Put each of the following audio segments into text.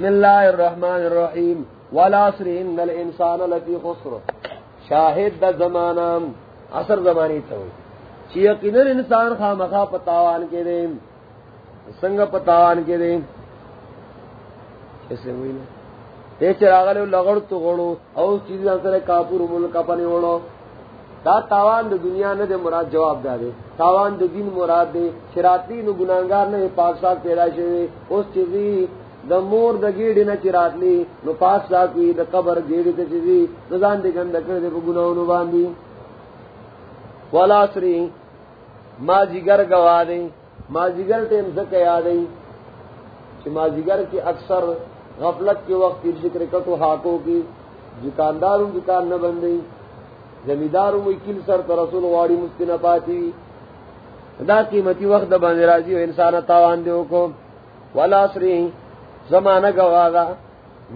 بسم اللہ الرحمن الرحیم. والعصر ان الانسان لفی خسر. شاہد دا زمانہ اثر زمانی تھا چی یقینا انسان خامخا پتاوان کے دیں. سنگ پتاوان کے دیں. ایسے ہوئی نا؟ تے چراغلے لغڑ تو غڑو. او چیز سره کاپور ملک پنی وړو دا تاوان د دنیا نه د مراد جواب دا دے. تاوان د دین مراد دے. شراتی نو ګناګار نه پاک صاحب پیدا شوی اوس چیزی د مور د گیډی نه چراتلی نو پاک صاحب کی د قبر گیډی ته چیزی ځان دې ګند کړ دې په ګناونو باندې ولا سری، ما جگر گوا دے، ما جگر ټیم زکه یادې چې ما جگر کی اکثر غفلت کے وقت کی ذکر کٹو ہاکوں کی دکانداروں دکان نہ بن گئی زمینداروں میں کل سر تو رسول واڑی مستی نہ پاتی۔ دا قیمتی وقت بن راضی ہو، انسان تاوان دیو کو۔ والا سری زمانہ گوا دا،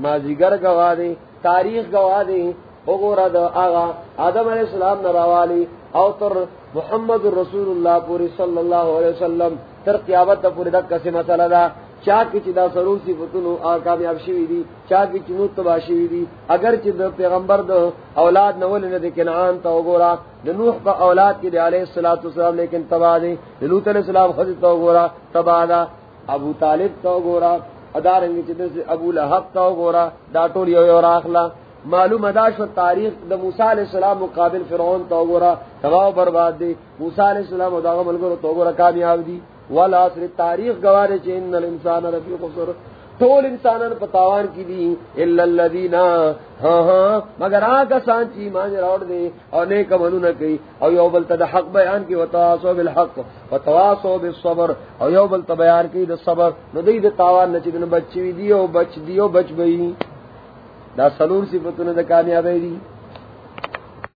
ماضیگر گوا دے تاریخ گوا دے بگورا دا آغا آدم علیہ السلام نراوالی او تر محمد رسول اللہ پوری صلی اللہ علیہ وسلم تر قیابت پوری دکا سے مسئلہ دا۔ چا کی چدا سرور سی فتنو آ کامیاب شوی دی چا کی چنو تبا شوی دی۔ اگر چ پیغمبر دو اولاد نول نے لیکن آن تو گورا نوح کا اولاد کی دی علیہ الصلوۃ والسلام لیکن تبا دی۔ لوط علیہ السلام خود تو گورا تبا دا۔ ابو طالب تو گورا ادارنگ چ ابو لہب تو گورا، دا ٹول یو یو راخلا. معلوم اداش و تاریخ دا موسیٰ علیہ السلام مقابل فرعون تو گورا تباہ برباد دی. موسیٰ علیہ السلام دا ملګرو تو گورا کامیاب دی. والا تاریخ گوارے چین الانسان رفی خسر ٹول انسان پتاوان کی دی، الا الذین ہاں ہاں مگر آگا سان چی مان راوڑ دے اور نیک منو نہ کئی او یو بل تد حق بیان کی وتواصو بالحق وتواصو بالصبر۔ او یو بل بیان کی د صبر۔ نو دی د تاوان نہ بچی دیو بچ دیو بچ بئی۔ دا سلور صفتوں نے کامیابی دی۔